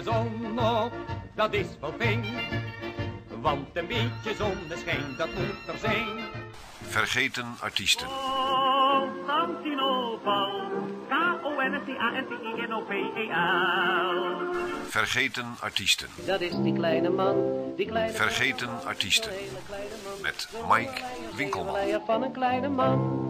De zon op, dat is wel fijn. Want een beetje zonneschijn, dat moet er zijn. Vergeten Artiesten. Vergeten Artiesten. Dat is die kleine man, die kleine Vergeten. Artiesten. Met Mike Winkelman. Leier van een kleine man.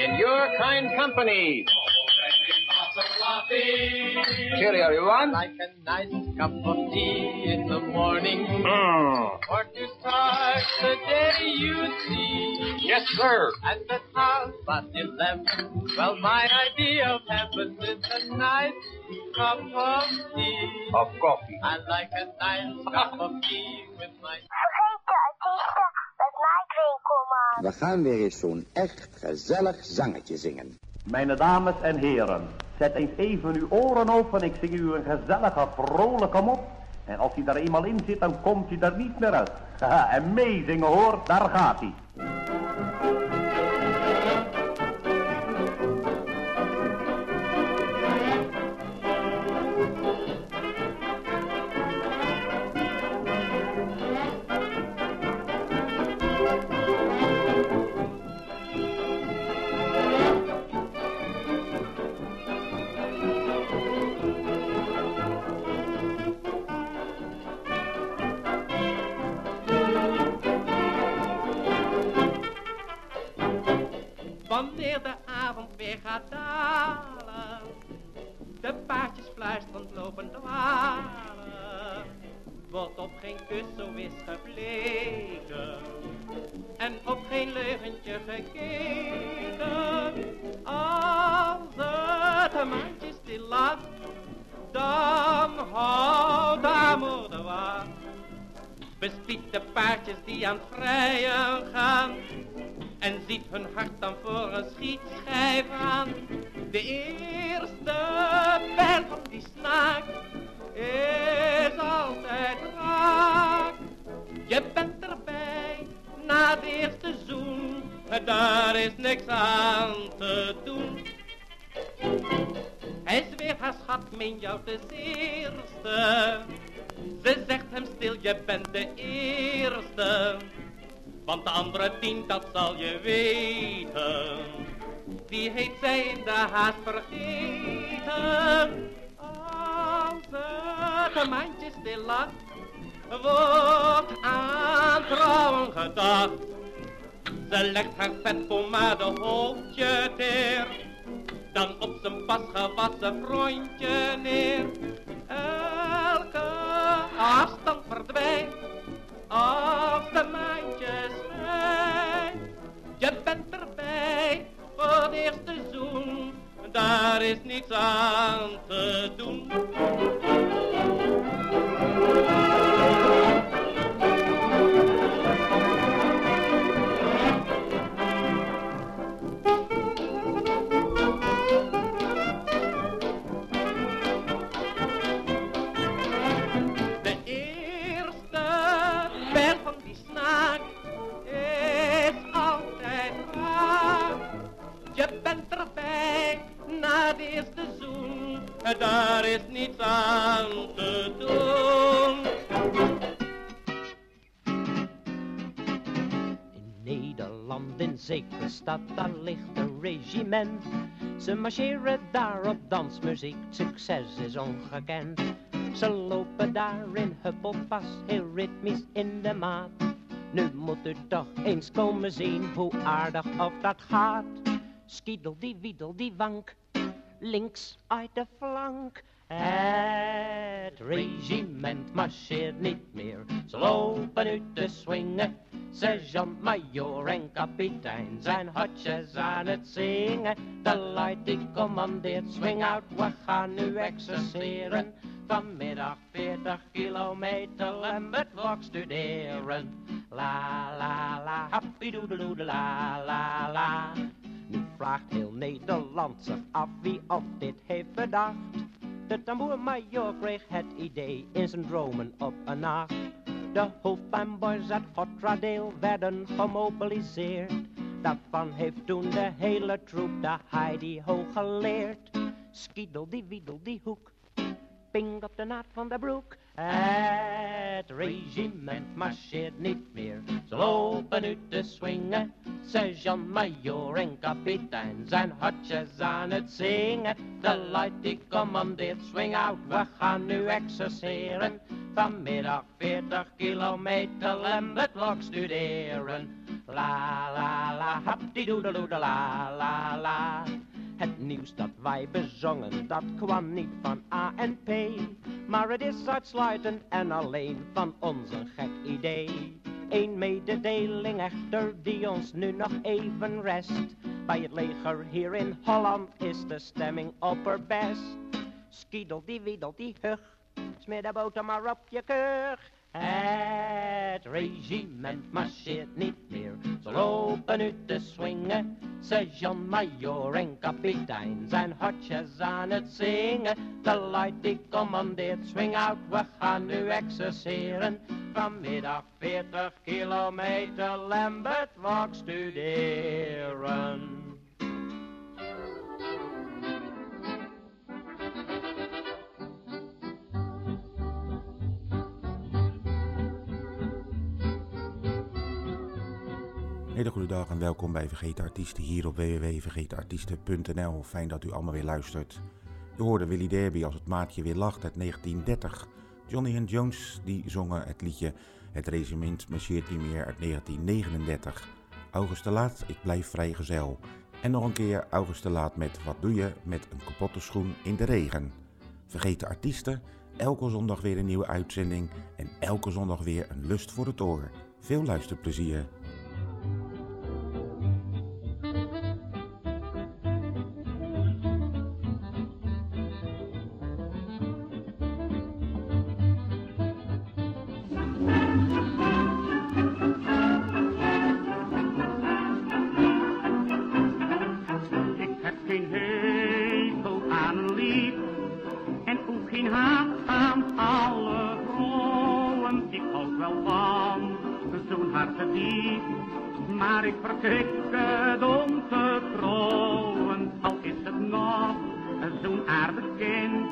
In your kind company. Cheerio, everyone. Like a nice cup of tea in the morning. Mm. Or to start the day you see. Yes, sir. At the half past eleven. Well, my idea of heaven is a nice cup of tea. Of coffee. I like a nice cup of tea with my Winkelman. We gaan weer eens zo'n echt gezellig zangetje zingen. Mijn dames en heren, zet eens even uw oren open. Ik zing u een gezellige, vrolijke mop. En als hij daar eenmaal in zit, dan komt hij er niet meer uit. Haha, en meezingen hoor, daar gaat hij. Wanneer de avond weer gaat dalen, de paardjes fluisterend lopen dwalen, wordt op geen kus zo is gebleken en op geen leugentje gekeken. Als het maandje stil lacht, dan houdt de de. Bespied de paardjes die aan het vrijen gaan en ziet hun hart dan voor een schietschijf aan. De eerste pijl van die snaak is altijd raak. Je bent erbij na de eerste zoen, daar is niks aan te doen. Hij zweert haar schat, meen jou de eerste. Ze zegt hem stil, je bent de eerste. Want de andere tien, dat zal je weten. Die heeft zij in de haast vergeten. Als het maandje stil lag, wordt aan trouwen gedacht. Ze legt haar vet pomade hoofdje teer. Dan op zijn pas gewassen frontje neer. Elke afstand verdwijnt als de maandjes schijnt. Je bent erbij voor het eerste zoen, daar is niets aan te doen. Stad, daar ligt een regiment. Ze marcheren daar op dansmuziek, succes is ongekend. Ze lopen daar in huppelpas, heel ritmisch in de maat. Nu moet u toch eens komen zien hoe aardig of dat gaat. Skiedel die wiedel die wank, links uit de flank. Het regiment marcheert niet meer, ze lopen uit te swingen. Sergeant, major en kapitein zijn hotjes aan het zingen. De luid die commandeert, swing out, we gaan nu exerceren. Vanmiddag 40 kilometer en met vlog studeren. La la la, happy doedeloede la la la. Nu vraagt heel Nederland zich af wie of dit heeft bedacht. De tamboermajor kreeg het idee in zijn dromen op een nacht. De hoofdpijnboys uit Hotradale werden gemobiliseerd. Daarvan heeft toen de hele troep de Heidi hoog geleerd. Skiedel die wiedel die hoek, ping op de naad van de broek. Het regiment marcheert niet meer, ze lopen uit te swingen. Sergeant, major en kapitein zijn hartjes aan het zingen. De luid die commandeert, swing out, we gaan nu exerceren. Vanmiddag 40 kilometer en met lok studeren. La la la, hapdidoedeloede la la la. Het nieuws dat wij bezongen, dat kwam niet van ANP. Maar het is uitsluitend en alleen van ons een gek idee. Eén mededeling echter die ons nu nog even rest. Bij het leger hier in Holland is de stemming opperbest. Skiedel die wiedel die hug, smeer de boter maar op je keur. Het regiment marcheert niet meer, ze lopen uit te swingen. Sergeant, major en kapitein zijn hartjes aan het zingen. De luid die commandeert, swing out, we gaan nu exerceren. Vanmiddag 40 kilometer Lambert Walk studeren. Hele goede dag en welkom bij Vergeten Artiesten hier op www.vergetenartiesten.nl. Fijn dat u allemaal weer luistert. U hoorde Willy Derby als het maatje weer lacht uit 1930. Johnny and Jones die zongen het liedje Het regiment marcheert niet meer uit 1939. August de Laat, ik blijf vrijgezel. En nog een keer August de Laat met Wat doe je met een kapotte schoen in de regen. Vergeten Artiesten, elke zondag weer een nieuwe uitzending en elke zondag weer een lust voor het oor. Veel luisterplezier. Ik te trouwen. Al is het nog zo'n aardig kind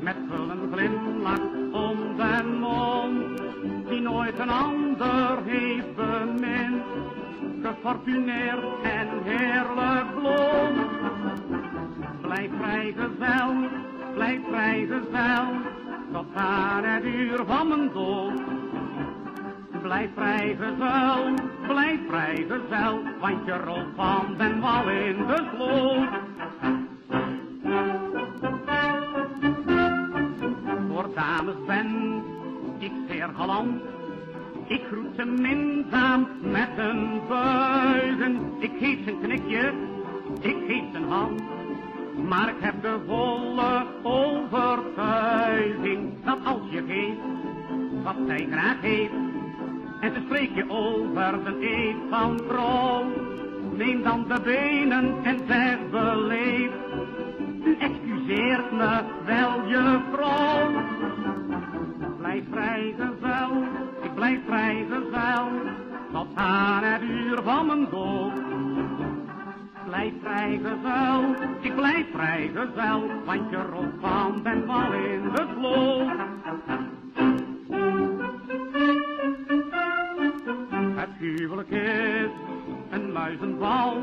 met een glimlach om de mond, die nooit een ander heeft bemind gefortuneerd en heerlijk blond. Blijf vrijgezel, blijf vrijgezel, tot aan het uur van mijn dood. Blijf vrijgezel, vrijgezel, want je rolt van den wal in de sloot. Voor dames ben ik zeer galant, ik groet ze minzaam met een buigen. Ik geef ze een knikje, ik geef ze een hand. Maar ik heb de volle overtuiging dat als je geeft wat zij graag heeft. En ze spreek je over de eet van vrouw. Neem dan de benen en zeg beleefd. U excuseert me wel je vrouw. Blijf vrijgezel, ik blijf vrijgezel, tot aan het uur van mijn dood. blijf vrijgezel, ik blijf vrijgezel, want je rolt van den wal in de sloot. Huwelijk is een muizenval,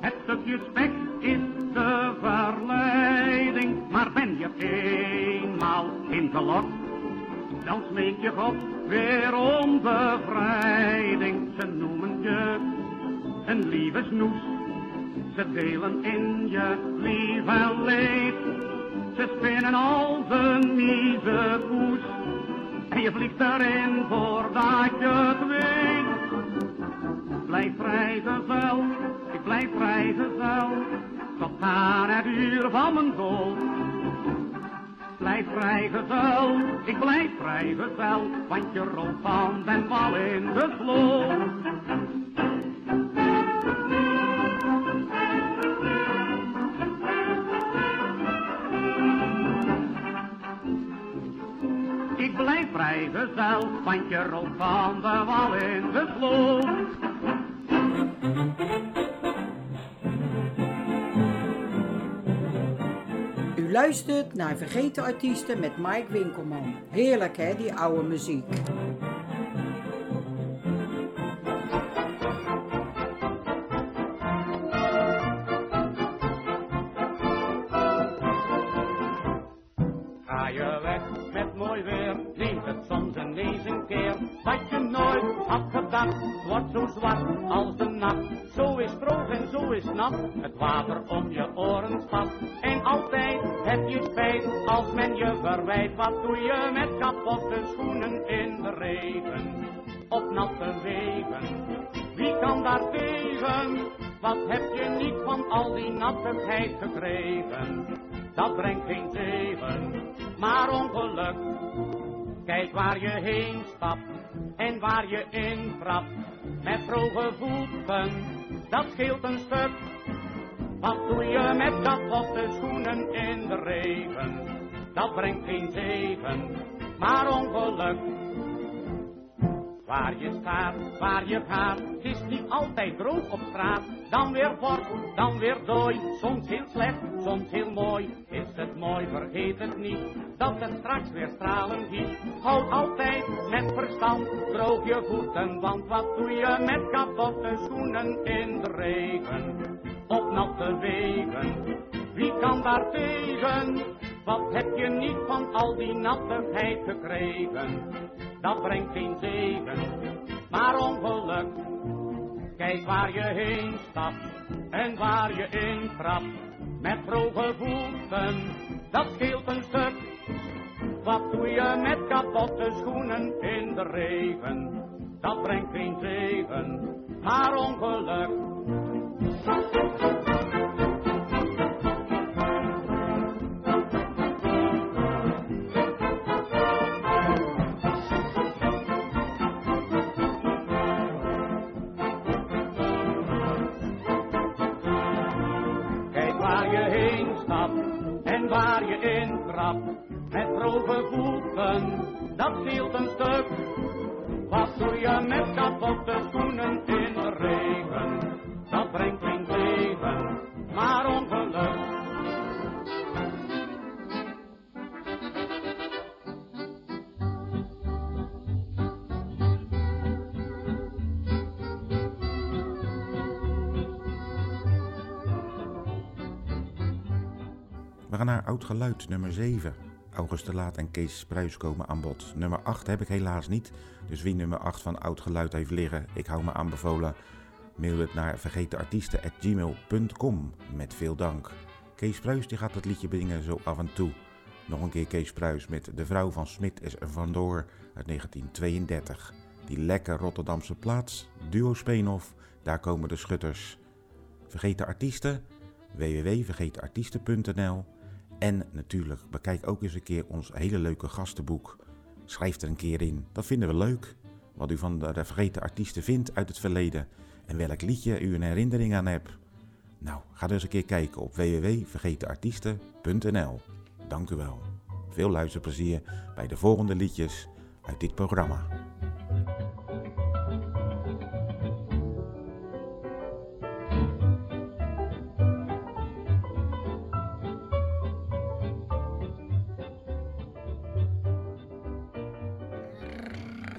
het stukje spek is de verleiding, maar ben je eenmaal ingelokt, dan smeek je God weer om bevrijding. Ze noemen je een lieve snoes, ze delen in je lief en leed. Ze spinnen al een mieze poes, en je vliegt erin voordat je het weet. Blijf vrijgezel, ik blijf vrijgezel, tot aan het uur van mijn dood. Blijf vrijgezel, ik blijf vrijgezel, want je rolt van den wal in de sloot. Ik blijf vrijgezel, want je rolt van de wal in de sloot. U luistert naar Vergeten Artiesten met Mike Winkelman. Heerlijk hè, die oude muziek. Ga je weg met mooi weer, neemt het soms een keer. Wat je nooit had wordt zo zwart als de nacht. Zo is droog en zo is nat, het water om je oren spat. En altijd heb je spijt als men je verwijt. Wat doe je met kapotte schoenen in de regen? Op natte wegen, wie kan daar tegen? Wat heb je niet van al die nattigheid gekregen? Dat brengt geen zegen, maar ongeluk. Waar je heen stapt en waar je in trapt. Met droge voeten, dat scheelt een stuk. Wat doe je met kapotte schoenen in de regen? Dat brengt geen zegen, maar ongeluk. Waar je staat, waar je gaat, is niet altijd droog op straat. Dan weer fort, dan weer dooi, soms heel slecht, soms heel mooi. Is het mooi, vergeet het niet, dat het straks weer stralen giet. Houd altijd met verstand, droog je voeten, want wat doe je met kapotte schoenen in de regen? Op natte wegen, wie kan daar tegen? Wat heb je niet van al die nattigheid gekregen? Dat brengt geen zegen, maar ongeluk. Kijk waar je heen stapt en waar je in trapt. Met droge voeten, dat scheelt een stuk. Wat doe je met kapotte schoenen in de regen? Dat brengt geen zegen, maar ongeluk. Droge voeten, dat scheelt een stuk. Wat doe je met kapotte schoenen in de regen? Dat brengt geen zegen, maar ongeluk. We gaan naar Oud Geluid, nummer 7. August de Laat en Kees Spruis komen aan bod. Nummer 8 heb ik helaas niet, dus wie nummer 8 van Oud Geluid heeft liggen, ik hou me aanbevolen. Mail het naar vergetenartiesten.gmail.com met veel dank. Kees Spruis die gaat het liedje brengen zo af en toe. Nog een keer Kees Spruis met De Vrouw van Smit is er vandoor uit 1932. Die lekker Rotterdamse plaats, duo Speenhof, daar komen de schutters. Vergeten artiesten, www.vergetenartiesten.nl en natuurlijk bekijk ook eens een keer ons hele leuke gastenboek. Schrijf er een keer in, dat vinden we leuk. Wat u van de vergeten artiesten vindt uit het verleden en welk liedje u een herinnering aan hebt. Nou, ga dus een keer kijken op www.vergetenartiesten.nl. Dank u wel. Veel luisterplezier bij de volgende liedjes uit dit programma.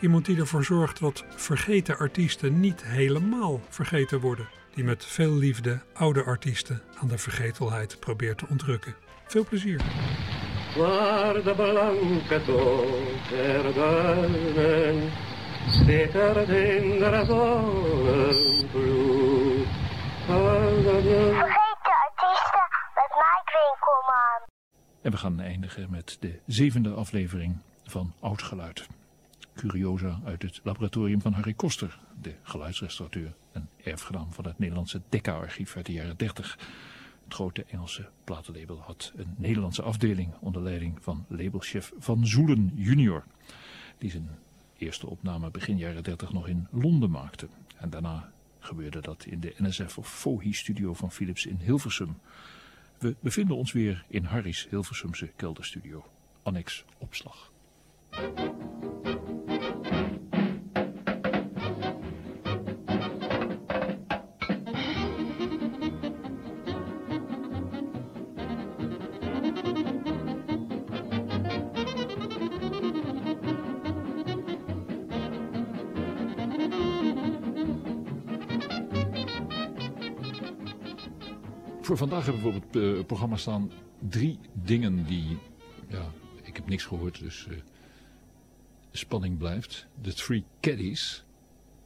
Iemand die ervoor zorgt dat vergeten artiesten niet helemaal vergeten worden. Die met veel liefde oude artiesten aan de vergetelheid probeert te ontrukken. Veel plezier. Guarda blanca er. Vergeten artiesten met Mike Winkelman. En we gaan eindigen met de zevende aflevering van Oud Geluid. Curiosa uit het laboratorium van Harry Koster, de geluidsrestaurateur en erfgenaam van het Nederlandse Decca-archief uit de jaren 30. Het grote Engelse platenlabel had een Nederlandse afdeling onder leiding van labelchef Van Zoelen junior, die zijn eerste opname begin jaren 30 nog in Londen maakte. En daarna gebeurde dat in de NSF of Fohi studio van Philips in Hilversum. We bevinden ons weer in Harry's Hilversumse kelderstudio, annex opslag. Vandaag hebben we op het eh, programma staan drie dingen die, ja, ik heb niks gehoord, dus eh, spanning blijft. De Three Caddies,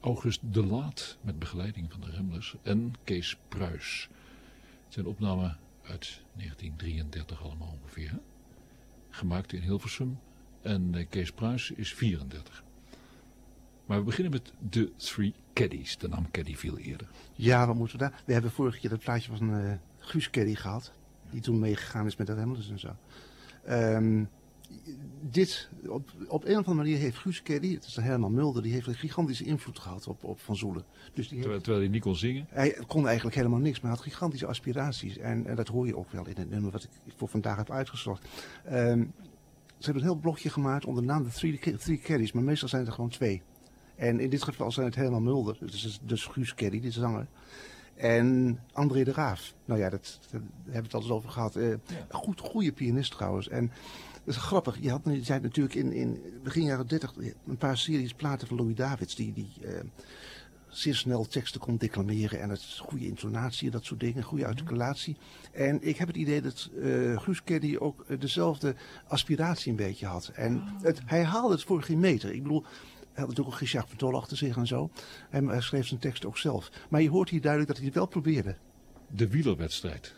August de Laat met begeleiding van de Remblers en Kees Pruis. Het zijn opnamen uit 1933 allemaal ongeveer. Gemaakt in Hilversum en eh, Kees Pruis is 34. Maar we beginnen met de Three Caddies. De naam Caddy viel eerder. Ja, wat moeten we daar? We hebben vorige keer dat plaatje van eh Guus Kelly gehad. Die toen meegegaan is met de Remblers en zo. Ehm, dit, op, op een of andere manier heeft Guus Kelly, het is Herman Mulder, die heeft een gigantische invloed gehad op, op Van Zoelen. Dus die heeft, Terwijl, terwijl hij niet kon zingen. hij kon eigenlijk helemaal niks, maar had gigantische aspiraties. En, en dat hoor je ook wel in het nummer wat ik voor vandaag heb uitgezocht. Ehm, ze hebben een heel blokje gemaakt onder de naam de Three, three Caddies, maar meestal zijn het er gewoon twee. En in dit geval zijn het Herman Mulder, dus, dus Guus Kelly, de zanger. En André de Raaf. Nou ja, dat, daar hebben we het al eens over gehad. Eh, goed, goede pianist trouwens. En dat is grappig. Je had je zei natuurlijk in, in begin jaren 30 een paar series platen van Louis Davids. Die, die eh, zeer snel teksten kon declameren. En het goede intonatie en dat soort dingen. Goede articulatie. En ik heb het idee dat eh Guus Kelly ook eh, dezelfde aspiratie een beetje had. En het, hij haalde het voor geen meter. Ik bedoel, had natuurlijk ook Richard van Tol achter zich en zo. En hij schreef zijn tekst ook zelf. Maar je hoort hier duidelijk dat hij het wel probeerde. De wielerwedstrijd.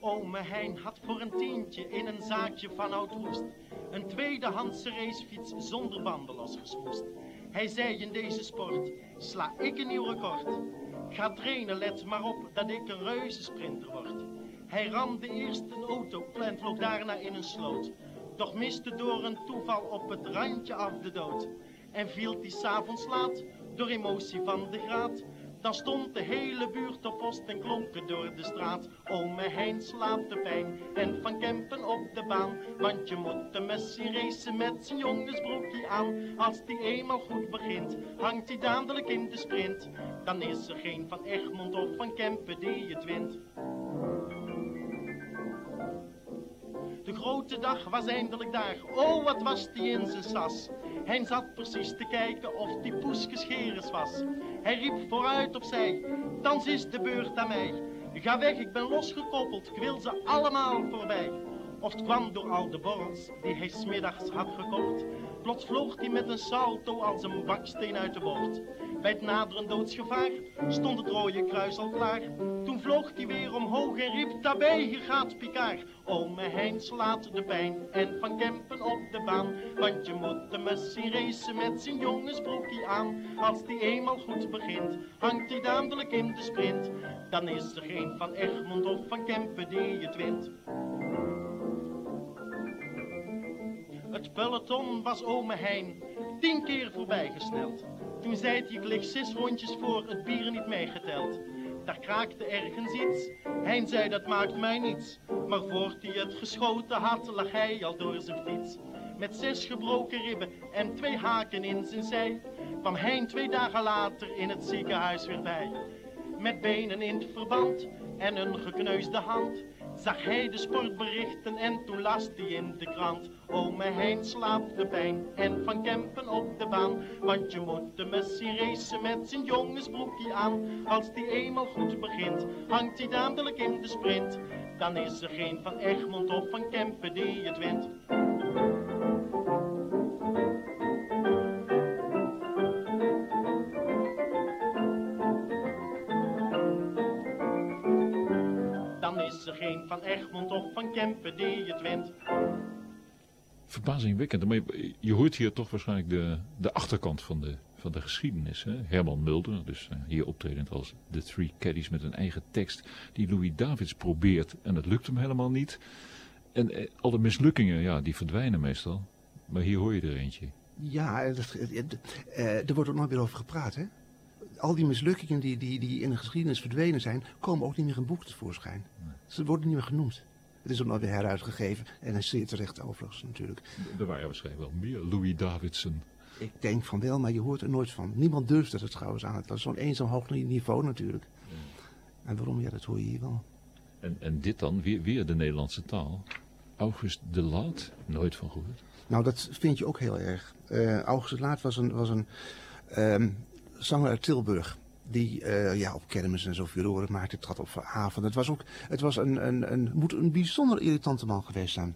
Ome Hein had voor een tientje in een zaakje van Oud-Hoest een tweedehandse racefiets zonder banden losgesmoest. Hij zei in deze sport, sla ik een nieuw record. Ga trainen, let maar op dat ik een reuze sprinter word. Hij ramde eerst een auto en vloog daarna in een sloot. Doch miste door een toeval op het randje af de dood. En viel die s'avonds laat, door emotie van de graad. Dan stond de hele buurt op post en klonken door de straat. Ome Hein slaapt de pijn en Van Kempen op de baan. Want je moet de messie racen met zijn jongensbroekje aan. Als die eenmaal goed begint, hangt hij dadelijk in de sprint. Dan is er geen Van Egmond of Van Kempen die het wint. De grote dag was eindelijk daar. Oh, wat was die in zijn sas. Hij zat precies te kijken of die poeske scheres was. Hij riep vooruit opzij. Thans is de beurt aan mij. Ga weg, ik ben losgekoppeld. Ik wil ze allemaal voorbij. Of het kwam door al de borrels die hij smiddags had gekocht. Plots vloog hij met een salto als een baksteen uit de bocht. Bij het naderend doodsgevaar stond het rode kruis al klaar. Toen vloog hij weer omhoog en riep daarbij, hier gaat Picard. Ome Hein slaat de pijn en Van Kempen op de baan. Want je moet de mes zien racen met zijn jongensbroekje aan. Als die eenmaal goed begint, hangt hij dadelijk in de sprint. Dan is er geen Van Egmond of Van Kempen die het wint. Het peloton was ome Hein, tien keer voorbij gesneld. Toen zei hij, ik lig zes rondjes voor, het bier niet meegeteld. Daar kraakte ergens iets, hij zei dat maakt mij niets. Maar voort hij het geschoten had, lag hij al door zijn fiets. Met zes gebroken ribben en twee haken in zijn zij, kwam hij twee dagen later in het ziekenhuis weer bij. Met benen in het verband en een gekneusde hand, zag hij de sportberichten en toen las hij in de krant. Ome Hein slaapt de pijn en van Kempen op de baan. Want je moet de misschien racen met zijn jongensbroekje aan. Als die eenmaal goed begint, hangt hij dadelijk in de sprint. Dan is er geen van Egmond of van Kempen die het wint. Er geen van Egmond of van Kempen die het wint. Verbazingwekkend. Maar je, je hoort hier toch waarschijnlijk de, de achterkant van de, van de geschiedenis. Hè? Herman Mulder, dus eh, hier optredend als de Three Caddies met een eigen tekst, die Louis Davids probeert en het lukt hem helemaal niet. En eh, alle mislukkingen, ja, die verdwijnen meestal. Maar hier hoor je er eentje. Ja, dat, eh, eh, er wordt ook nooit meer over gepraat, hè? Al die mislukkingen die, die, die in de geschiedenis verdwenen zijn, komen ook niet meer in boeken tevoorschijn. Ze worden niet meer genoemd. Het is nooit weer heruitgegeven en hij zeer terecht overigens natuurlijk. Er waren waarschijnlijk wel meer Louis Davidson. Ik denk van wel, maar je hoort er nooit van. Niemand durft het trouwens aan. Het was zo'n eenzaam hoog niveau natuurlijk. En waarom? Ja, dat hoor je hier wel. En, en dit dan, weer, weer de Nederlandse taal. August de Laat, nooit van gehoord. Nou, dat vind je ook heel erg. Eh, August de Laat was een, was een ehm, zanger uit Tilburg. Die eh, ja, op kermis en zo furoren maakte. Trad op avond. Het was ook het was een, een, een, moet een bijzonder irritante man geweest zijn.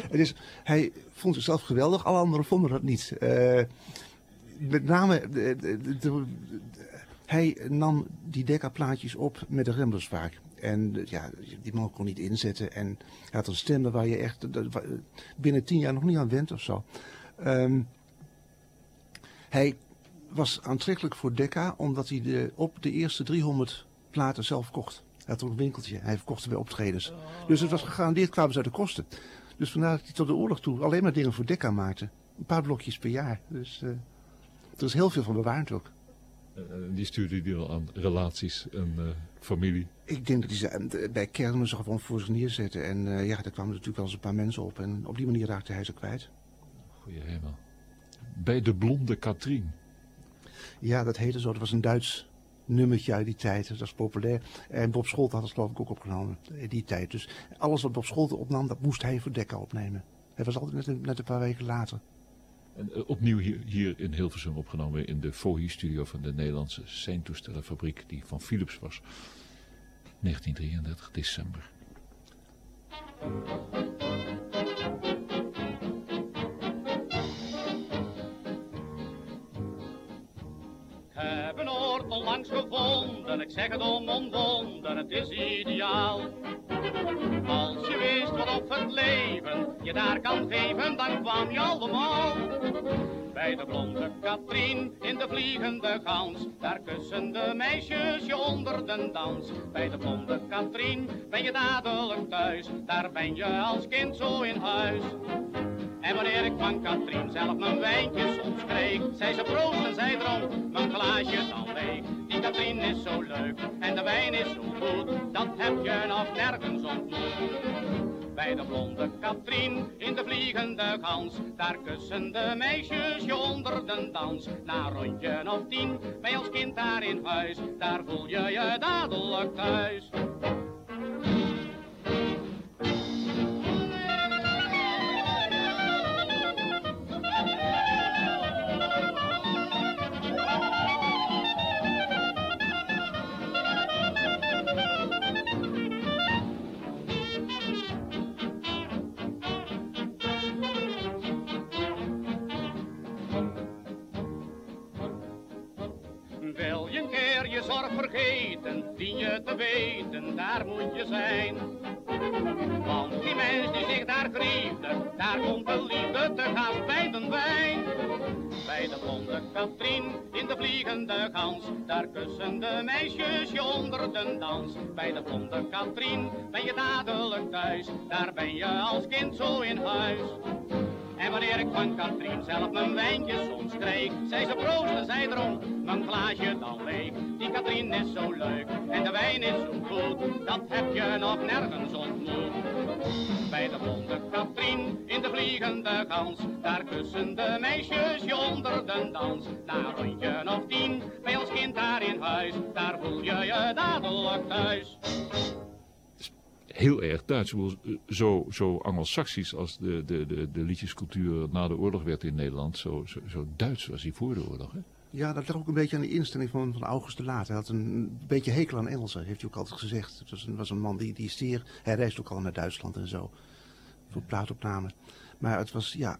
Het is, hij vond zichzelf geweldig. Alle anderen vonden dat niet. Eh, met name... de- hij nam die Decca-plaatjes op met de Rembrandtsvaak. En ja, die man kon niet inzetten. En hij had een stem waar je echt binnen tien jaar nog niet aan went of zo. Ehm, hij was aantrekkelijk voor Decca omdat hij de, op de eerste 300 platen zelf kocht. Hij had ook een winkeltje. Hij verkocht bij optredens. Dus het was gegarandeerd kwamen ze uit de kosten. Dus vandaar dat hij tot de oorlog toe alleen maar dingen voor Decca maakte. Een paar blokjes per jaar. Dus eh, er is heel veel van bewaard ook. Eh, eh, die stuurde die al aan relaties en familie. Ik denk dat hij ze bij kermissen gewoon voor zich neerzette. En ja, daar kwamen natuurlijk wel eens een paar mensen op. En op die manier raakte hij ze kwijt. Goeie hemel. Bij de blonde Katrien. Ja, dat heette zo. Dat was een Duits nummertje uit die tijd. Dat was populair. En Bob Scholten had het geloof ik ook opgenomen in die tijd. Dus alles wat Bob Scholten opnam, dat moest hij voor Decca opnemen. Hij was altijd net een, net een paar weken later. En eh, opnieuw hier, hier in Hilversum opgenomen in de Fohi-studio van de Nederlandse Seintoestellenfabriek die van Philips was. 1933 december. Gevonden, ik zeg het om omwonden, het is ideaal. Als je wist wat op het leven je daar kan geven, dan kwam je allemaal. Bij de blonde Katrien in de vliegende gans, daar kussen de meisjes je onder de dans. Bij de blonde Katrien ben je dadelijk thuis, daar ben je als kind zo in huis. En wanneer ik van Katrien zelf mijn wijntjes omschreef, zei ze proost en zij dronk mijn glaasje dan leeg. Die Katrien is zo leuk en de wijn is zo goed, dat heb je nog nergens ontmoet. Bij de blonde Katrien in de vliegende gans, daar kussen de meisjes je onder de dans. Na rondje of tien je als kind daar in huis, daar voel je je dadelijk thuis. Zorg vergeten, dien je te weten, daar moet je zijn. Want die mens die zich daar griefde, daar komt de liefde te gast bij de wijn. Bij de blonde Katrien in de vliegende gans, daar kussen de meisjes je onder de dans. Bij de blonde Katrien ben je dadelijk thuis, daar ben je als kind zo in huis. En wanneer ik van Katrien zelf mijn wijntje soms kreeg, zei ze proosten, zij dronk mijn glaasje dan leeg. Die Katrien is zo leuk en de wijn is zo goed, dat heb je nog nergens ontmoet. Bij de blonde Katrien in de vliegende gans, daar kussen de meisjes je onder de dans. Na een rondje of tien, bij ons kind daar in huis, daar voel je je dadelijk thuis. Heel erg Duits. Zo, zo anglo-saxisch als de, de, de, de liedjescultuur na de oorlog werd in Nederland. Zo, zo, zo Duits was hij voor de oorlog. Hè? Ja, dat ligt ook een beetje aan de instelling van, van August de Laat. Hij had een beetje hekel aan Engelsen, heeft hij ook altijd gezegd. Het was een, was een man die, die zeer... Hij reisde ook al naar Duitsland en zo. Voor plaatopnamen. Maar het was, ja...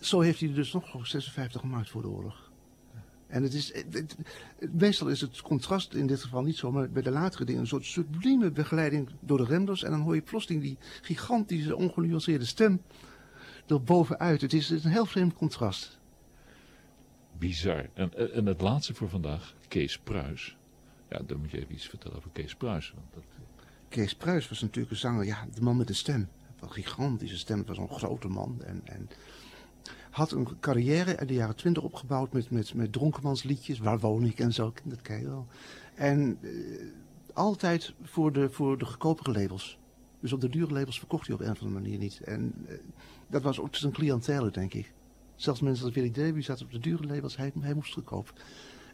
Zo heeft hij er dus nog 56 gemaakt voor de oorlog. En het is, het- het- meestal is het contrast in dit geval niet zo, maar bij de latere dingen een soort sublieme begeleiding door de Rembrandts. En dan hoor je plotseling die gigantische, ongenuanceerde stem er bovenuit. Het is een heel vreemd contrast. Bizar. En, en het laatste voor vandaag, Kees Pruis. Ja, dan moet je even iets vertellen over Kees Pruis. Want dat, Kees Pruis was natuurlijk een zanger, ja, de man met de stem. Een gigantische stem, het was een grote man. En, en had een carrière in de jaren twintig opgebouwd met, met, met dronkenmansliedjes, Waar woon ik en zo, dat ken je wel. En eh, altijd voor de, voor de goedkopere labels. Dus op de dure labels verkocht hij op een of andere manier niet. En eh, dat was ook zijn cliëntele, denk ik. Zelfs mensen als Willy Davy zaten op de dure labels, hij, moest goedkoop.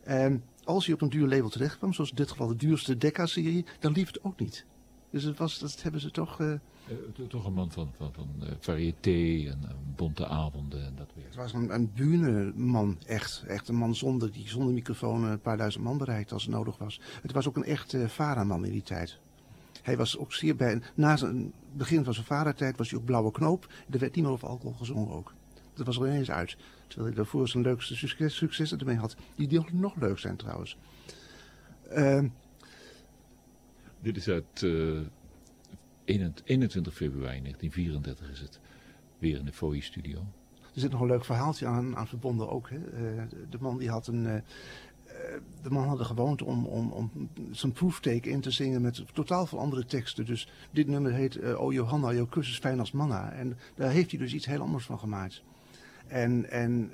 En als hij op een duur label terechtkwam, zoals in dit geval de duurste Decca-serie, dan liep het ook niet. Dus het was, dat hebben ze toch... eh, toch een man van, van, van eh, variété en eh, bonte avonden en dat weer. Het was een, een bühneman, echt. Echt een man zonder, die zonder microfoon een paar duizend man bereikt als het nodig was. Het was ook een echt eh varaman in die tijd. Hij was ook zeer bij... Na zijn begin van zijn vadertijd was hij ook blauwe knoop. Er werd niet meer over alcohol gezongen ook. Dat was er ineens uit. Terwijl hij daarvoor zijn leukste succes, successen ermee had. Die nog- nog leuk zijn trouwens. Ehm, Dit is uit eh, 21 21 februari 1934 is het. Weer in de Foy Studio. Er zit nog een leuk verhaaltje aan, aan verbonden ook. Hè. Eh, de man die had een. eh, eh, de man had de gewoonte om, om, om zijn proeftake in te zingen met totaal veel andere teksten. Dus dit nummer heet eh, O Johanna, jouw kus is fijn als manna. En daar heeft hij dus iets heel anders van gemaakt. En, en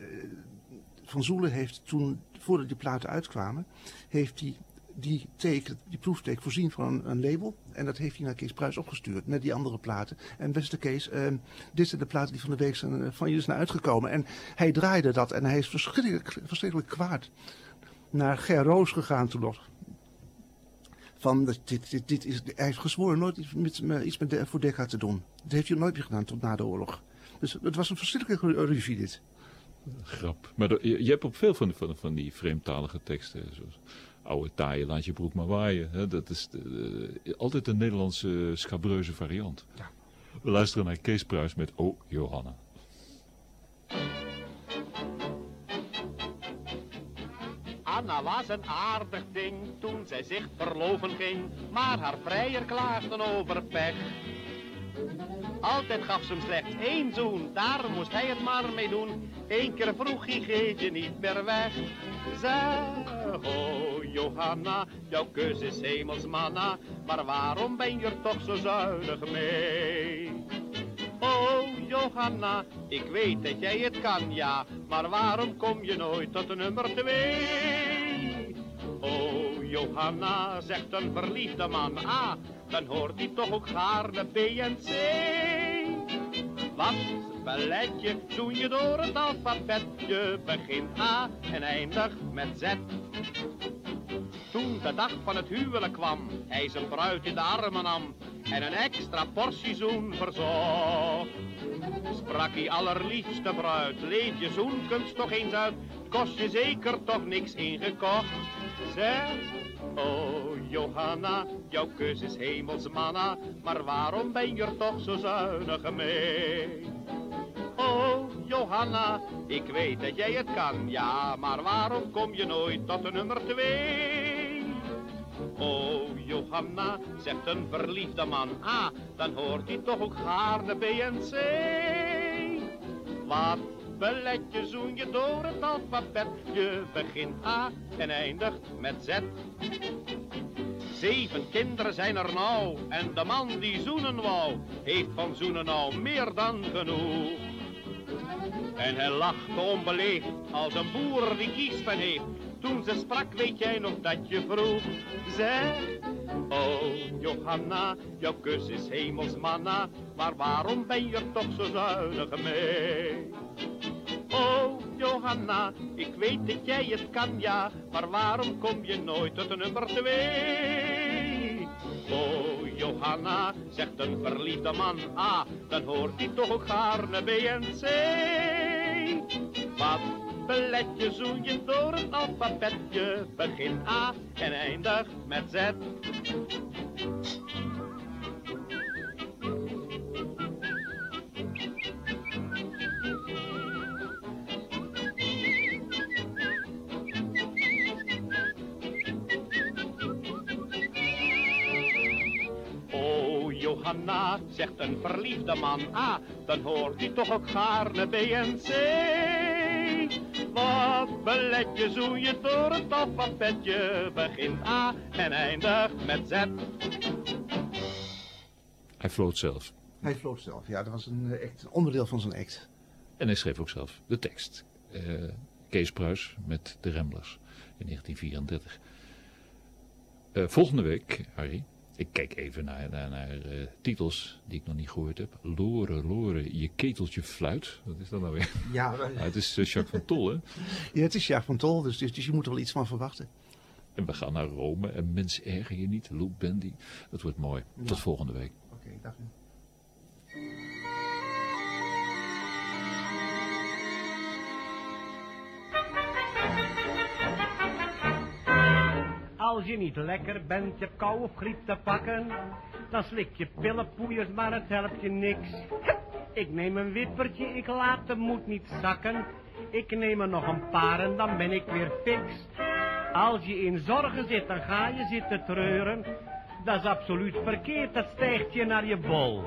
Van Zoelen heeft toen, voordat die platen uitkwamen, heeft hij die take, die proeftake voorzien van een, label. En dat heeft hij naar Kees Pruis opgestuurd met die andere platen. En beste Kees, ehm, dit zijn de platen die van de week zijn, eh, van je is naar uitgekomen. En hij draaide dat en hij is verschrikkelijk, verschrikkelijk kwaad naar Ger Roos gegaan toen nog. Van, dit, dit, dit is, hij heeft gezworen nooit iets met, iets met de, voor Decca te doen. Dat heeft hij nooit meer gedaan tot na de oorlog. Dus het was een verschrikkelijke ru- ruzie dit. Grap. Maar je, hebt op veel van, van, van die vreemdtalige teksten, zoals oude taaien, laat je broek maar waaien. Hè, dat is de- de- altijd een Nederlandse schabreuze variant. We luisteren naar Kees Pruis met O Johanna. Anna was een aardig ding toen zij zich verloven ging, maar haar vrijer klaagden over pech. Altijd gaf ze hem slechts één zoen, daar moest hij het maar mee doen. Eén keer vroeg hij, geef je niet meer weg. Zeg, oh Johanna, jouw kus is hemelsmanna, maar waarom ben je er toch zo zuinig mee? Oh Johanna, ik weet dat jij het kan, ja, maar waarom kom je nooit tot nummer twee? Oh Johanna, zegt een verliefde man, ah, dan hoort hij toch ook gaarne B en C. Wat belletje, doen je door het alfabet, je begint A en eindigt met Z. Toen de dag van het huwelijk kwam, hij zijn bruid in de armen nam en een extra portie zoen verzocht. Sprak hij allerliefste bruid, leef je zoenkunst toch eens uit, kost je zeker toch niks ingekocht. Zeg, oh Johanna, jouw kus is hemelsmanna, maar waarom ben je er toch zo zuinig mee? Oh, Johanna, ik weet dat jij het kan, ja, maar waarom kom je nooit tot de nummer twee? Oh, Johanna, zegt een verliefde man, ah, dan hoort hij toch ook gaarne B en C. Wat belet je, zoen je door het alfabet, je begint A en eindigt met Z. Zeven kinderen zijn er nou, en de man die zoenen wou, heeft van zoenen nou meer dan genoeg. En hij lachte onbeleefd als een boer die kiespijn heeft. Toen ze sprak, weet jij nog dat je vroeg, zeg. Oh, Johanna, jouw kus is hemelsmanna, maar waarom ben je toch zo zuinig mee? Oh, Johanna, ik weet dat jij het kan, ja, maar waarom kom je nooit tot nummer twee? Oh, Johanna, zegt een verliefde man, ah, dan hoort hij toch ook gaarne B en C. Wat belet je, door het alfabetje, begin A en eindig met Z. Oh, Johanna, zegt een verliefde man, ah, dan hoort hij toch ook gaarne B en C. Wat belet je, zoen je door het alfabetje, begint A en eindigt met Z. Hij floot zelf. Hij floot zelf, ja, dat was een, eh, act, een onderdeel van zijn act. En hij schreef ook zelf de tekst. Eh, Kees Pruis met de Ramblers in 1934. Eh, volgende week, Harry, ik kijk even naar, naar, naar eh, titels die ik nog niet gehoord heb. Loren, Loren, je keteltje fluit. Wat is dat nou weer? Ja, Ah, het is eh, Jacques van Tol, hè? Ja, het is Jacques van Tol, dus, dus, dus je moet er wel iets van verwachten. En we gaan naar Rome en mens erger je niet. Lou Bendy. Dat wordt mooi. Tot volgende week. Oké, dag. Als je niet lekker bent, je kou of griep te pakken, dan slik je pillenpoeiers, maar het helpt je niks. Ik neem een wippertje, ik laat de moed niet zakken. Ik neem er nog een paar en dan ben ik weer fix. Als je in zorgen zit, dan ga je zitten treuren. Dat is absoluut verkeerd, dat stijgt je naar je bol.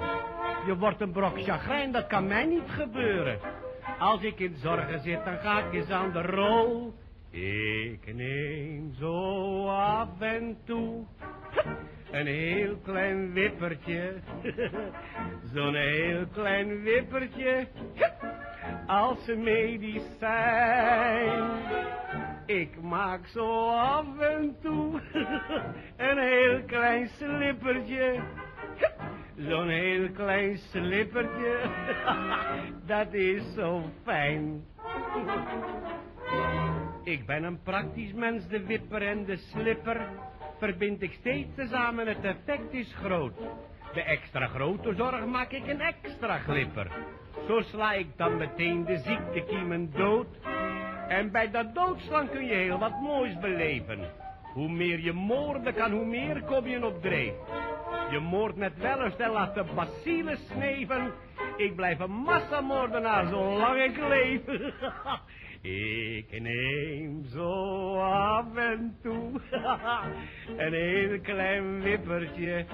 Je wordt een brok chagrijn, dat kan mij niet gebeuren. Als ik in zorgen zit, dan ga ik eens aan de rol. Ik neem zo af en toe een heel klein wippertje. Zo'n heel klein wippertje als medicijn. Ik maak zo af en toe een heel klein slippertje. Zo'n heel klein slippertje, dat is zo fijn. Ik ben een praktisch mens, de wipper en de slipper. Verbind ik steeds tezamen, het effect is groot. De extra grote zorg maak ik een extra glipper. Zo sla ik dan meteen de ziektekiemen dood. En bij dat doodslaan kun je heel wat moois beleven. Hoe meer je moorden kan, hoe meer kom je op dreef. Je moordt met wellust en laat de bacillen sneven. Ik blijf een massamoordenaar zolang ik leef. Ik neem zo af en toe een heel klein wippertje.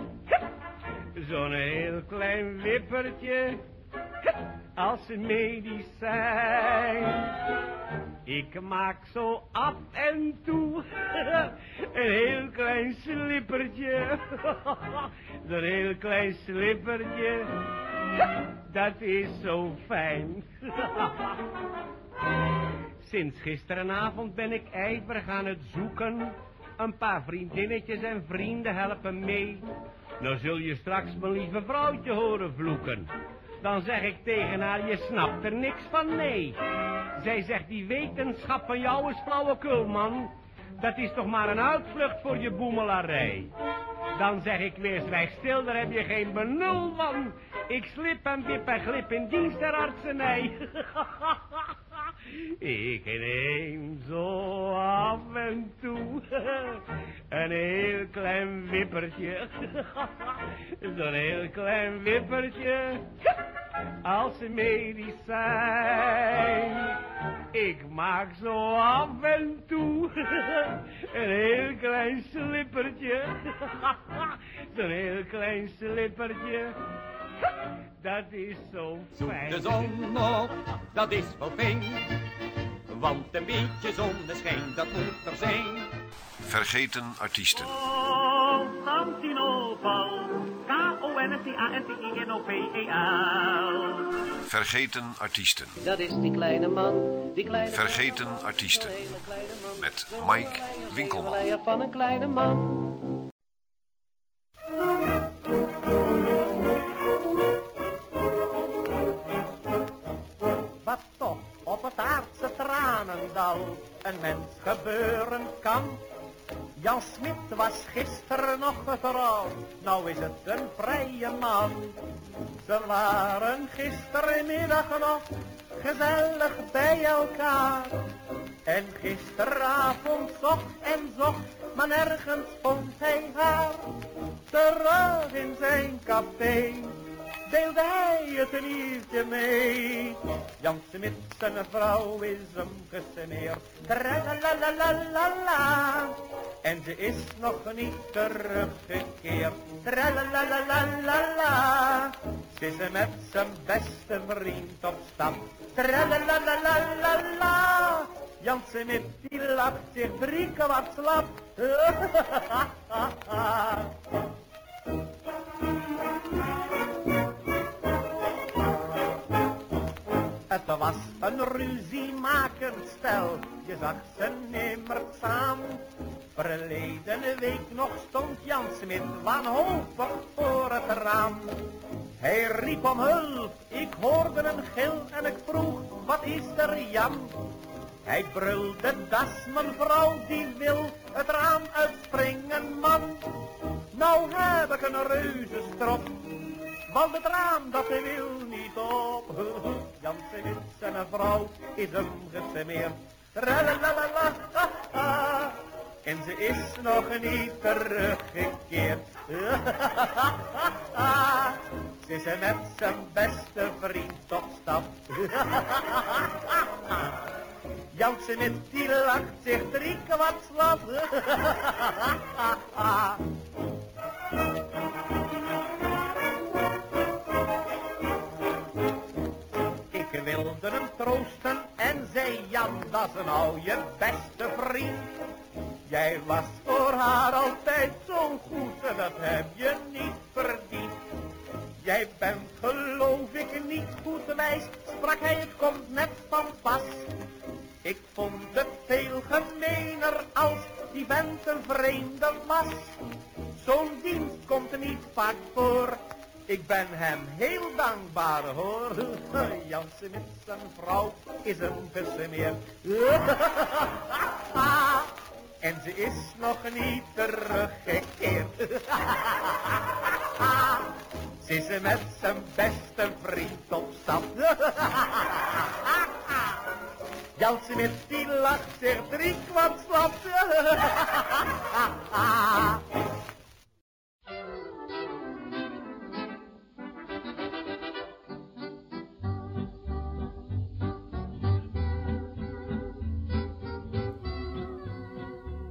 Zo'n heel klein wippertje als een medicijn. Ik maak zo af en toe een heel klein slippertje. Zo'n heel klein slippertje, dat is zo fijn. Sinds gisterenavond ben ik ijverig aan het zoeken. Een paar vriendinnetjes en vrienden helpen mee. Nou zul je straks mijn lieve vrouwtje horen vloeken. Dan zeg ik tegen haar, je snapt er niks van, nee. Zij zegt, die wetenschap van jou is flauwekul, man. Dat is toch maar een uitvlucht voor je boemelarij. Dan zeg ik weer, zwijg stil, daar heb je geen benul van. Ik slip en wip en glip in dienst der. Ik neem zo af en toe een heel klein wippertje. Zo'n heel klein wippertje als medicijn. Ik maak zo af en toe een heel klein slippertje. Zo'n heel klein slippertje. Dat is zo fijn. de zon op, dat is wel fijn. Want een beetje zonneschijn, dat moet er zijn. Vergeten artiesten. Constantinopel, K-O-N K-O-N-S-T-A-N-T-I-N-O-P-E-L. Vergeten artiesten. Dat is die kleine man, die kleine Vergeten artiesten. Met Mike Winkelman. man van een kleine man. Een mens gebeuren kan. Jan Smit was gisteren nog getrouwd, nou is het een vrije man. Ze waren gistermiddag nog gezellig bij elkaar. En gisteravond zocht en zocht, maar nergens vond hij haar. Terug in zijn café deelde hij het uurtje mee. Jan Smit zijn vrouw is hem gesneerd. Tralalalala. En ze is nog niet teruggekeerd. Tralalalala. Ze is met zijn beste vriend op stap. Tralalalala. Jan Smit die lacht zich drie kwart slap. Het was een ruziemakend stel, je zag ze nimmer samen. Verleden week nog stond Jan Smit wanhopig voor het raam. Hij riep om hulp, ik hoorde een gil en ik vroeg, wat is er Jan? Hij brulde, das mijn vrouw die wil het raam uitspringen man. Nou heb ik een reuzenstrop, want het raam dat wil niet op. Jan Smit zijn vrouw is hem. Tralalala, en ze is nog niet teruggekeerd. Ze is met zijn beste vriend op stap. Jan Smit die lacht zich drie kwart slap. Ik wilde hem troosten en zei Jan, dat is nou je beste vriend. Jij was voor haar altijd zo goed en dat heb je niet verdiend. Jij bent geloof ik niet goed wijs, sprak hij, het komt net van pas. Ik vond het veel gemener als die bent een vreemde was. Zo'n dienst komt niet vaak voor, ik ben hem heel dankbaar hoor. Jansen met zijn vrouw is een gesmeerd. En ze is nog niet teruggekeerd. Ze is met zijn beste vriend op stap. Jan Smit die lacht zich drie kwart slap.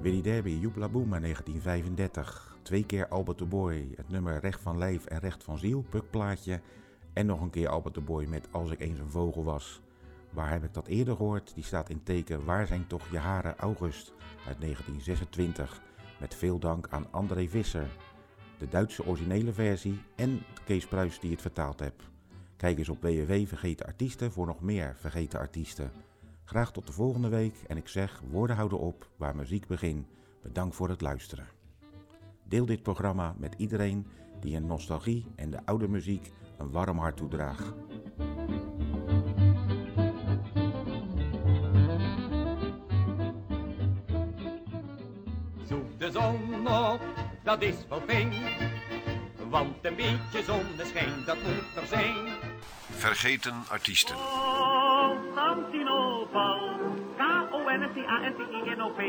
Willy Derby, Joepla Boema 1935. Twee keer Albert de Boy, het nummer Recht van Lijf en Recht van Ziel, pukplaatje. En nog een keer Albert de Boy met Als ik eens een vogel was. Waar heb ik dat eerder gehoord? Die staat in teken Waar zijn toch je haren August uit 1926. Met veel dank aan André Visser, de Duitse originele versie en Kees Pruis die het vertaald heeft. Kijk eens op www Vergeten Artiesten voor nog meer Vergeten Artiesten. Graag tot de volgende week en ik zeg woorden houden op waar muziek begint. Bedankt voor het luisteren. Deel dit programma met iedereen die een nostalgie en de oude muziek een warm hart toedraagt. Zoek de zon op, dat is wel fijn. Want een beetje zonneschijn, dat moet er zijn. Vergeten artiesten. Constantinopel, K-O-N-S-T-A-N-T-I-N-O-P-E-L.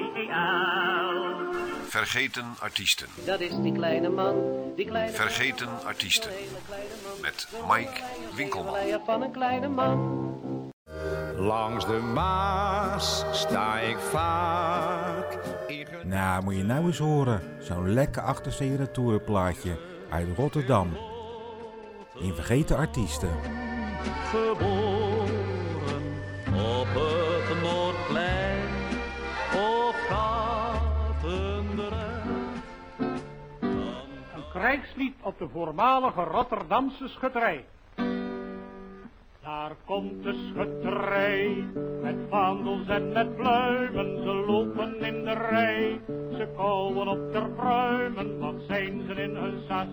Vergeten artiesten. Dat is die kleine man, die kleine Vergeten artiesten. Met Mike Winkelman. man van een kleine man. Langs de Maas sta ik vaak. Nou, moet je nou eens horen. Zo'n lekker achterzeer retourplaatje uit Rotterdam. In Vergeten Artiesten. geboren op de voormalige Rotterdamse schutterij. Daar komt de schutterij, met vaandels en met pluimen, ze lopen in de rij. Ze kauwen op ter pruimen, wat zijn ze in hun sas?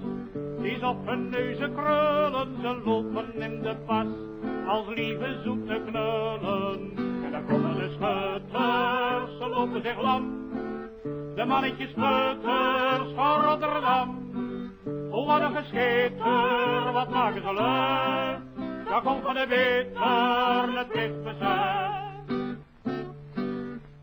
Die op hun neuzen krullen, ze lopen in de pas, als lieve zoete knullen. En daar komen de schutters, ze lopen zich lam, de mannetjes schutters van Rotterdam. Wat een wat maken ze leuk. Daar komt van de beter het lichtbezet.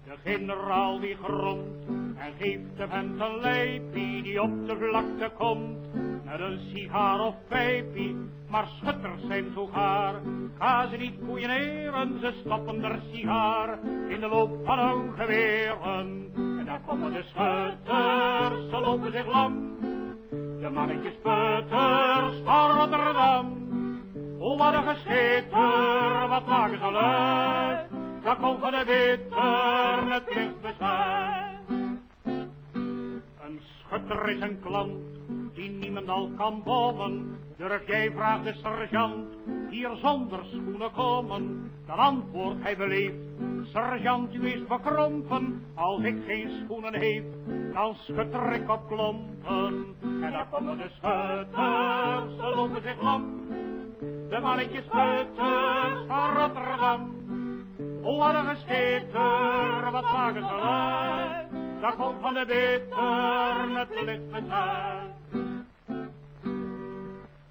De generaal die gromt en geeft de vent een lijpie die op de vlakte komt. Met een sigaar of pijpie, maar schutters zijn zo gaar. Ga ze niet koeieneren, ze stoppen er sigaar in de loop van hun geweren. En daar komen de schutters, ze lopen zich lam. De mannetjes putters van Rotterdam. Oh, wat een gescheter, wat maken ze luid. Daar komt van de bitter het. Een schutter is een klant, die niemand al kan bommen. Durf jij, vraagt de sergeant, hier zonder schoenen komen? Dan antwoordt hij beleefd, sergeant, u is bekrompen. Als ik geen schoenen heeft, dan schutter ik op klompen. En daar komen de schutters, ze lopen zich lam. De mannetjes schutters van Rotterdam. O, wat een wat maken ze. Daar komt van de bitter het licht bezet.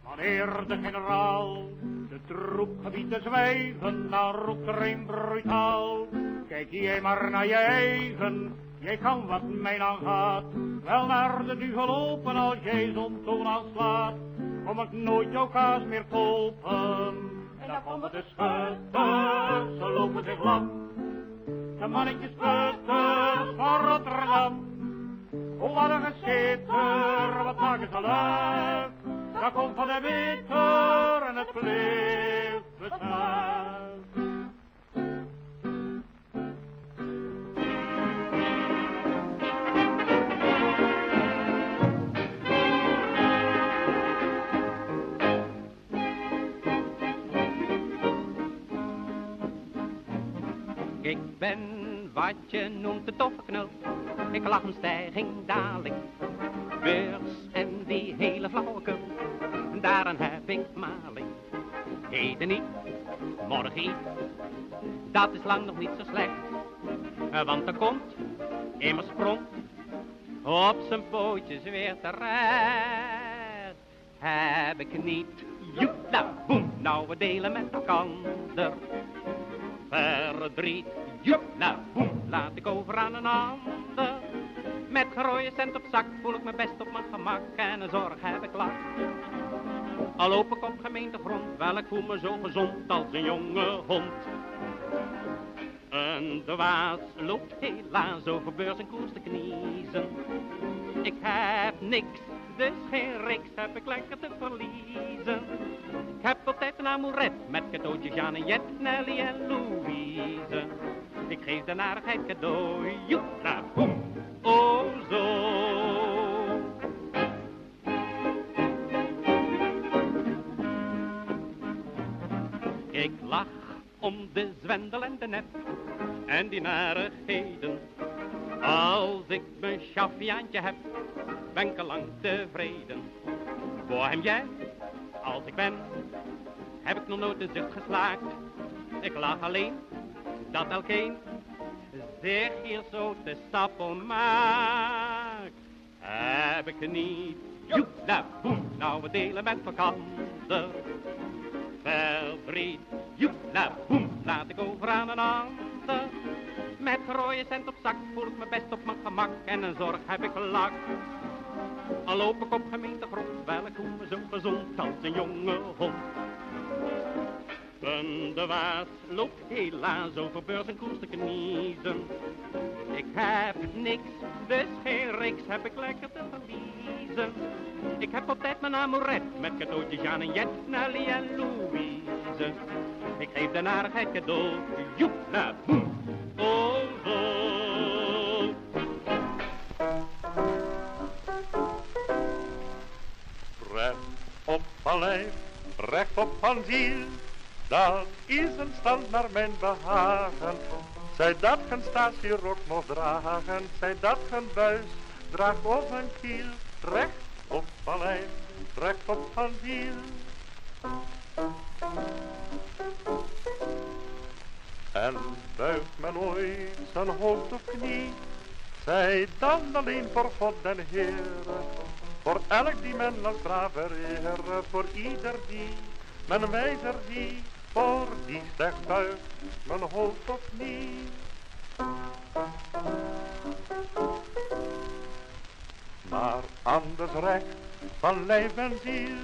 Wanneer de generaal de troep gebiedt te zwijgen, dan roept er een brutaal. Kijk jij maar naar je eigen, jij kan wat mij dan gaat. Wel naar de duvel lopen als jij zo'n toon aanslaat. Kom ik nooit jouw kaas meer kopen. En dan komen de schutters, ze lopen zich lam. De mannetjes schutters van Rotterdam. Oh, wat een gescheter, wat maken ze leuk. Daar komt van de bitter en het klift besluit. Ik ben wat je noemt een toffe knul. Ik lach een stijging daling. Beurs en die hele flauwekul. Daaraan heb ik maling. Heden niet, morgen iets. Dat is lang nog niet zo slecht. Want er komt immers sprong op zijn pootjes weer terecht. Heb ik niet, joep, nou, boem, nou we delen met elkander verdriet. Joep, nou, boem, laat ik over aan een ander. Met gerooie cent op zak voel ik me best op mijn gemak en een zorg heb ik lak. Al loop ik op gemeentegrond, wel ik voel me zo gezond als een jonge hond. En de waas loopt helaas over beurs en koers te kniezen. Ik heb niks, dus geen riks heb ik lekker te verliezen. Ik heb altijd een amouret met cadeautjes Jan en Jet, Nelly en Louise. Ik geef de narigheid cadeau, joepla, boem, oh zo. Ik lach om de zwendel en de nep en die narigheden. Als ik mijn chaffiaantje heb, ben ik al lang tevreden. Voor hem jij, als ik ben, heb ik nog nooit een zucht geslaakt. Ik lach alleen, dat elkeen zich hier zo te stappel maakt. Heb ik niet, joep, boem, nou we delen met vakantie. Verdriet, joep, boem, laat ik over aan een ander. Met gerooie cent op zak voel ik me best op mijn gemak en een zorg heb ik lak. Al loop ik op gemeentegrond, wel ik voel me zo gezond als een jonge hond. De waas loopt helaas over beurs en koers te kniezen. Ik heb niks, dus geen riks heb ik lekker te verliezen. Ik heb op tijd mijn amouret met cadeautjes Jan en Jet, Nelly en Louise. Ik geef de narigheid cadeau, joep, na, boem, oh zo. lijf, rechtop van ziel. Dat is een stand naar mijn behagen. Zij dat geen statierok nog dragen, zij dat geen buis draagt op een kiel. Recht op van lijf, recht op van ziel. En buigt men ooit zijn hoofd of knie, zij dan alleen voor God en Heere, voor elk die men als brave ere, voor ieder die men wijzer die, voor die slecht buigt mijn hoofd of knie. Maar anders recht van lijf en ziel,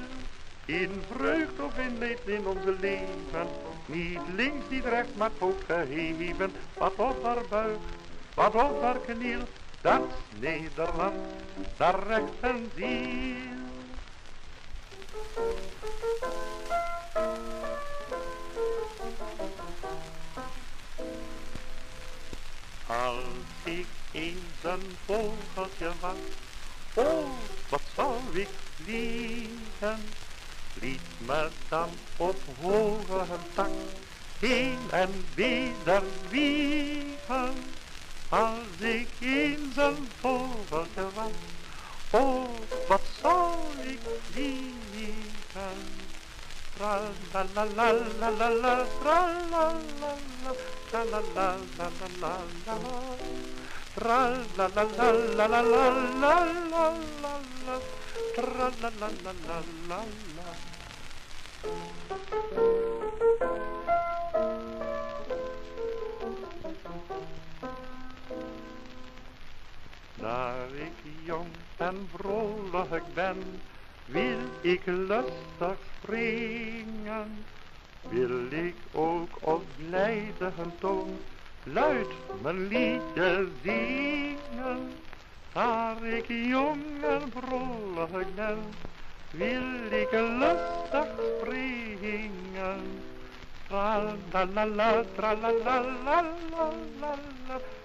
in vreugd of in leed in onze leven, niet links, niet rechts, maar ook geheven, wat op haar buik, wat op haar kniel, dat Nederland, daar recht en ziel. Als ik eens een vogeltje was, oh, wat zou ik vliegen, liet me dan op hoge tak heen en weder wiegen. Als ik eens een vogeltje was, oh, wat zou ik vliegen. Tra la la la la la la, tra la la la, tra la la la la la la. Tra la la la la la la la la la la, tra la la la la la la. Daar ik jong en vrolijk ben, wil ik lustig springen. Wil ik ook op blijde toon luid mijn liedje zingen. Daar ik jong en vrolijk ben, wil ik lustig springen. Tra la la tra la la la la,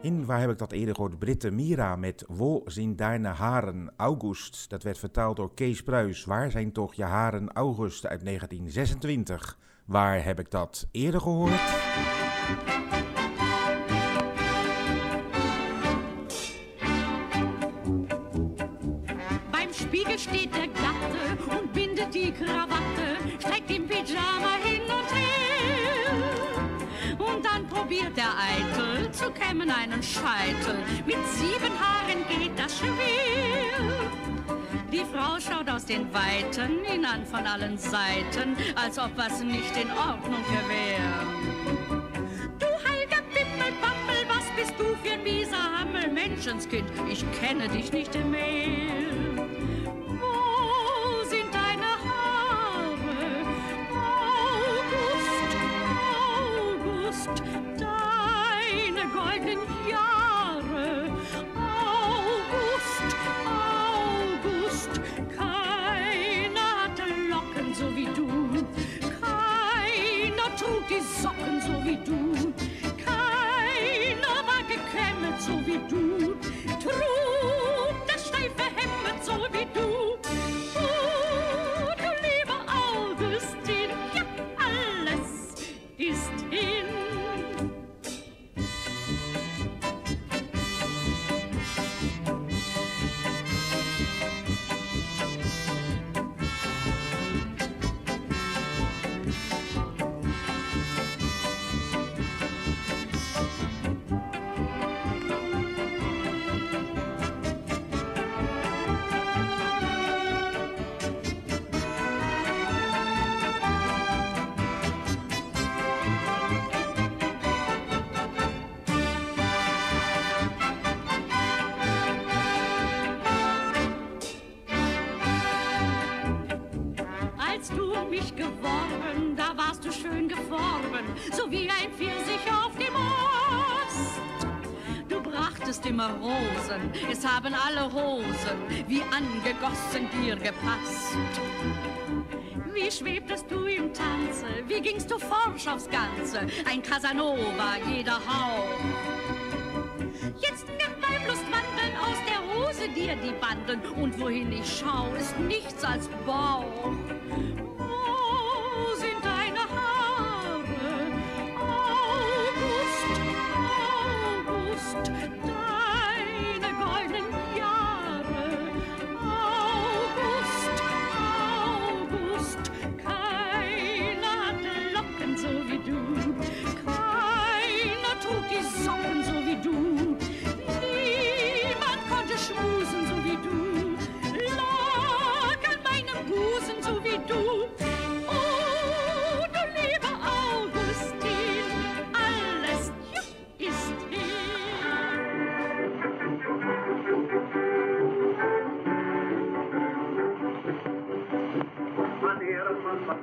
In Waar heb ik dat eerder gehoord? Britte Mira met Wo zijn deine haren August. Dat werd vertaald door Kees Pruis. Waar zijn toch je haren August uit 1926? Waar heb ik dat eerder gehoord? Beim Spiegel steht der Gatte und bindet die Krawatte, steigt im Pyjama hin probiert der Eitel zu kämmen einen Scheitel. Mit sieben Haaren geht das schwer. Die Frau schaut aus den Weiten ihn an von allen Seiten, als ob was nicht in Ordnung wäre. Du heiliger Bimmelbammel, was bist du für ein mieser Hammel, Menschenskind, ich kenne dich nicht mehr. Immer Rosen, es haben alle Hosen wie angegossen dir gepasst. Wie schwebtest du im Tanze, wie gingst du forsch aufs Ganze, ein Casanova jeder Hauch. Jetzt nimmt beim Lustwandeln aus der Hose dir die Banden und wohin ich schau, ist nichts als Bauch. Ze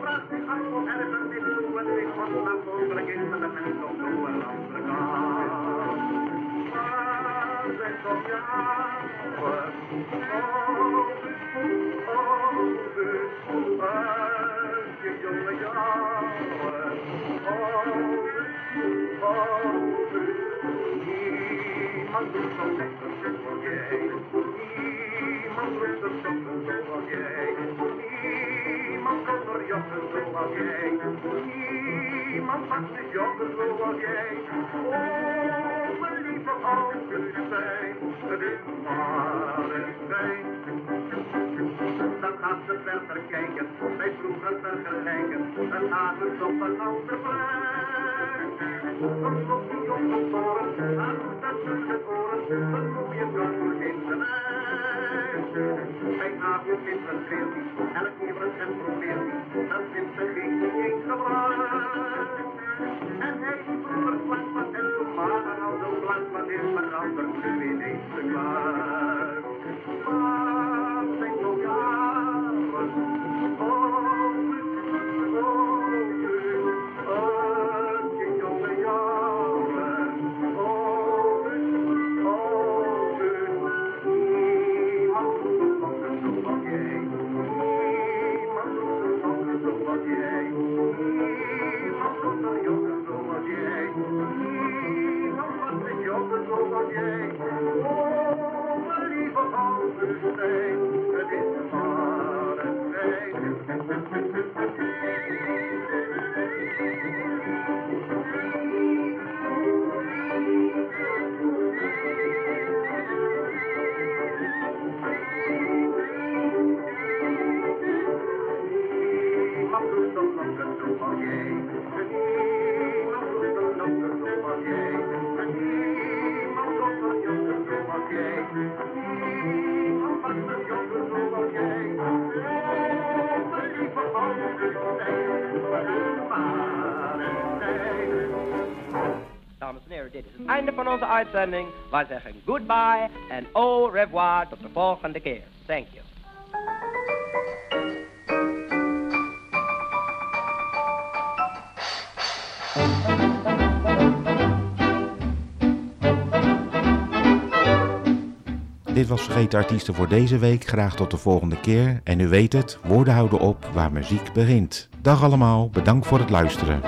vraagt zich af hoe ergens is, hoe het is, wat naar mogelijk is, en de mens op de andere kant. Maar zij komt je aan, Niemand doet zo lekker zoals jij. Niemand doet er sokken zoals jij. Niemand kan er jokken zoals jij. Niemand pakt de jokken zoals jij. Oh, mijn lieve Augustijn, het is maar een schijn. Dan gaat ze verder kijken, bij vroeger vergelijken, een avond op een ander plek. Dan komt die op toren, aan dat tussen oren, een mooie vrouw in de. Bij avond is veertien, elk uur en probeert dan vindt ze geen geen gebruik. Is veranderd, nu ineens te klaar. Einde van onze uitzending. Wij zeggen goodbye en au revoir tot de volgende keer. Thank you. Dit was Vergeten Artiesten voor deze week. Graag tot de volgende keer. En u weet het, woorden houden op waar muziek begint. Dag allemaal, bedankt voor het luisteren.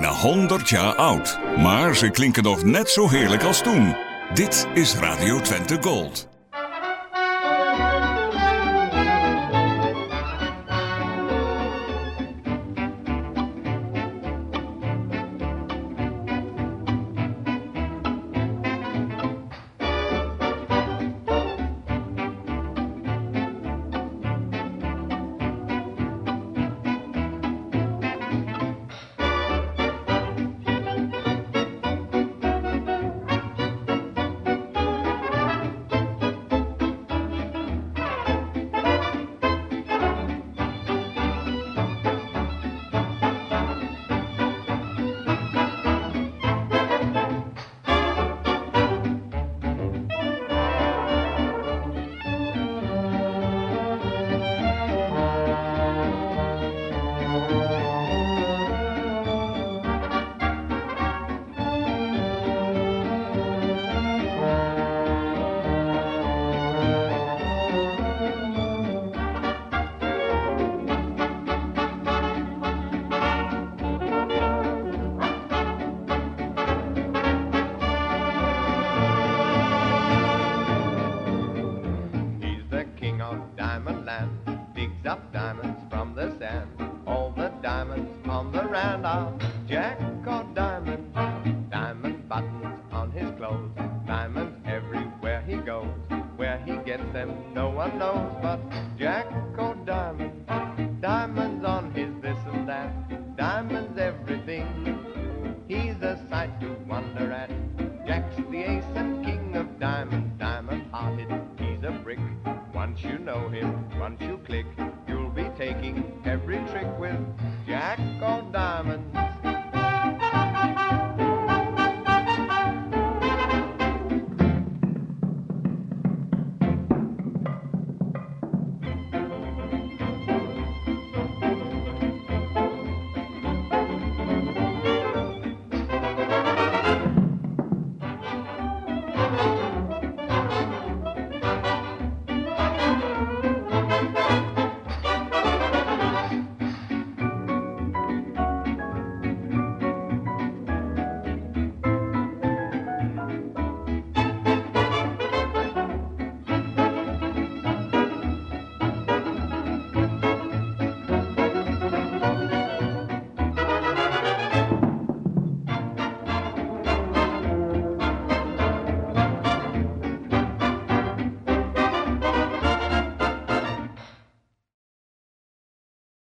Bijna 100 jaar oud, maar ze klinken nog net zo heerlijk als toen. Dit is Radio Twente Gold.